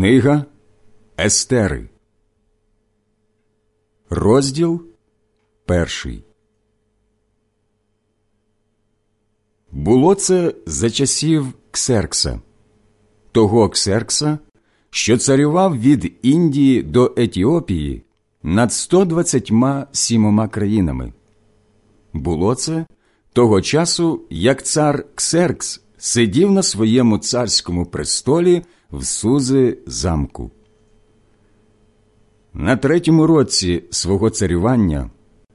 Книга Естери, розділ перший. Було це за часів Ксеркса, того Ксеркса, що царював від Індії до Етіопії над 127 країнами. Було це того часу, як цар Ксеркс сидів на своєму царському престолі в сузи замку. На третьому році свого царювання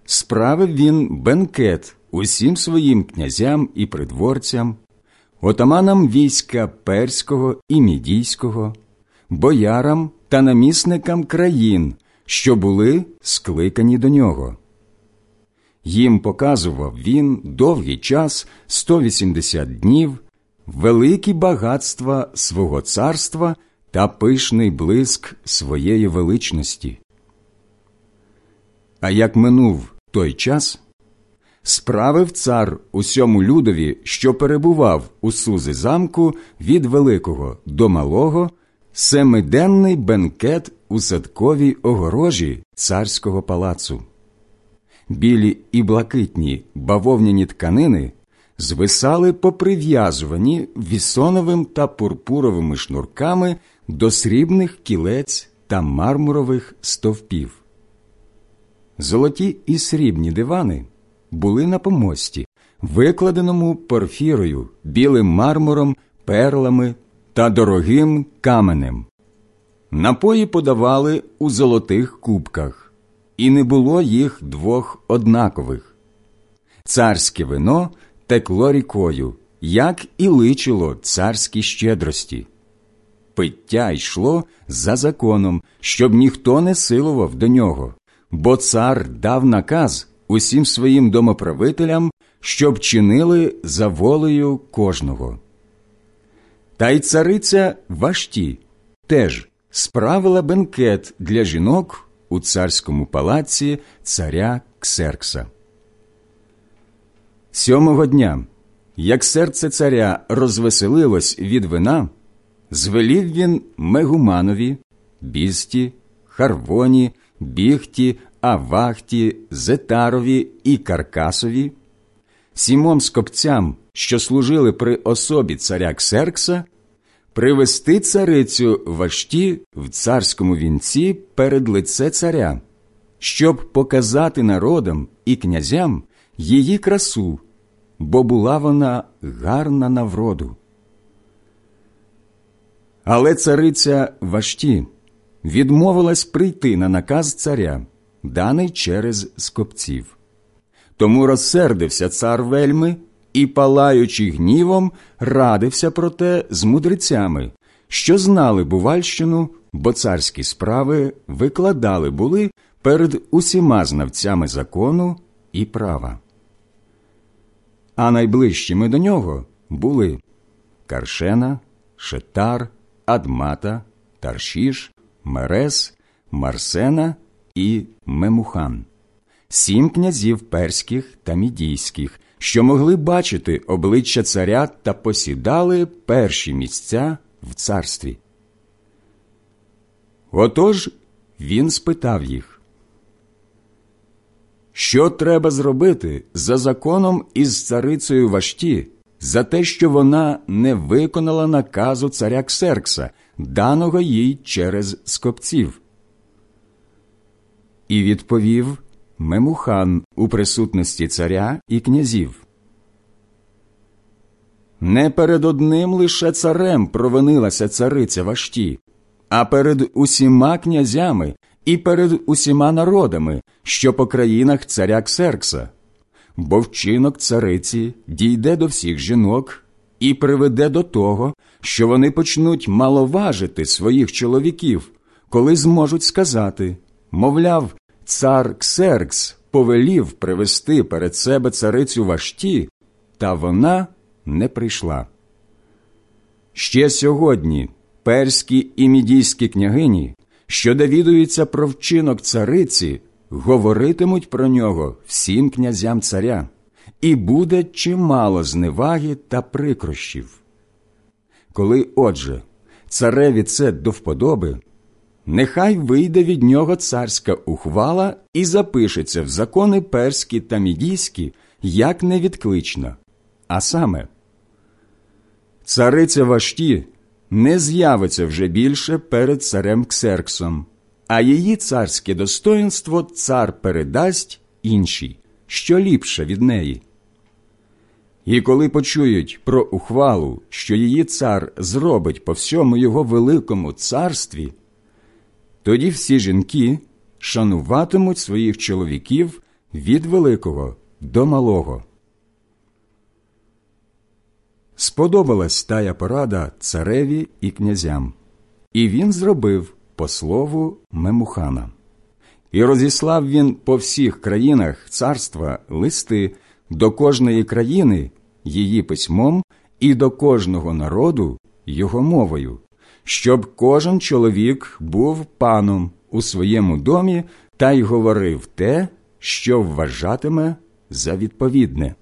справив він бенкет усім своїм князям і придворцям, отаманам війська перського і мідійського, боярам та намісникам країн, що були скликані до нього. Їм показував він довгий час 180 днів великі багатства свого царства та пишний блиск своєї величності. А як минув той час, справив цар усьому людові, що перебував у сузи замку від великого до малого, семиденний бенкет у садковій огорожі царського палацу. Білі і блакитні бавовняні тканини звисали поприв'язувані вісоновим та пурпуровими шнурками до срібних кілець та мармурових стовпів. Золоті і срібні дивани були на помості, викладеному порфірою, білим мармуром, перлами та дорогим каменем. Напої подавали у золотих кубках, і не було їх двох однакових. Царське вино текло рікою, як і личило царській щедрості. Пиття йшло за законом, щоб ніхто не силував до нього, бо цар дав наказ усім своїм домоправителям, щоб чинили за волею кожного. Та й цариця Вашті теж справила бенкет для жінок у царському палаці царя Ксеркса. Сьомого дня, як серце царя розвеселилось від вина, звелів він Мегуманові, бісті, Харвоні, бігті, Авахті, Зетарові і Каркасові, сімом скопцям, що служили при особі царя Ксеркса, привести царицю Вашті в царському вінці перед лице царя, щоб показати народам і князям її красу бо була вона гарна на вроду. Але цариця Вашті відмовилась прийти на наказ царя, даний через скопців. Тому розсердився цар вельми і, палаючи гнівом, радився про те з мудрецями, що знали Бувальщину, бо царські справи викладали були перед усіма знавцями закону і права а найближчими до нього були Каршена, Шетар, Адмата, Таршіш, Мерес, Марсена і Мемухан, сім князів перських та мідійських, що могли бачити обличчя царя та посідали перші місця в царстві. Отож він спитав їх що треба зробити за законом із царицею Вашті за те, що вона не виконала наказу царя Ксеркса, даного їй через скопців? І відповів Мемухан у присутності царя і князів. Не перед одним лише царем провинилася цариця Вашті, а перед усіма князями і перед усіма народами, що по країнах царя Ксеркса, бо вчинок цариці дійде до всіх жінок і приведе до того, що вони почнуть маловажити своїх чоловіків, коли зможуть сказати мовляв, цар Ксеркс повелів привести перед себе царицю Вашті, та вона не прийшла. Ще сьогодні перські і мідійські княгині що довідуються про вчинок цариці, говоритимуть про нього всім князям царя, і буде чимало зневаги та прикрощів. Коли, отже, цареві це до вподоби, нехай вийде від нього царська ухвала і запишеться в закони перські та мідійські як невідклична, а саме цариця Вашті не з'явиться вже більше перед царем Ксерксом, а її царське достоинство цар передасть іншій, що ліпше від неї. І коли почують про ухвалу, що її цар зробить по всьому його великому царстві, тоді всі жінки шануватимуть своїх чоловіків від великого до малого. Сподобалась тая порада цареві і князям, і він зробив по слову Мемухана. І розіслав він по всіх країнах царства листи до кожної країни її письмом і до кожного народу його мовою, щоб кожен чоловік був паном у своєму домі та й говорив те, що вважатиме за відповідне.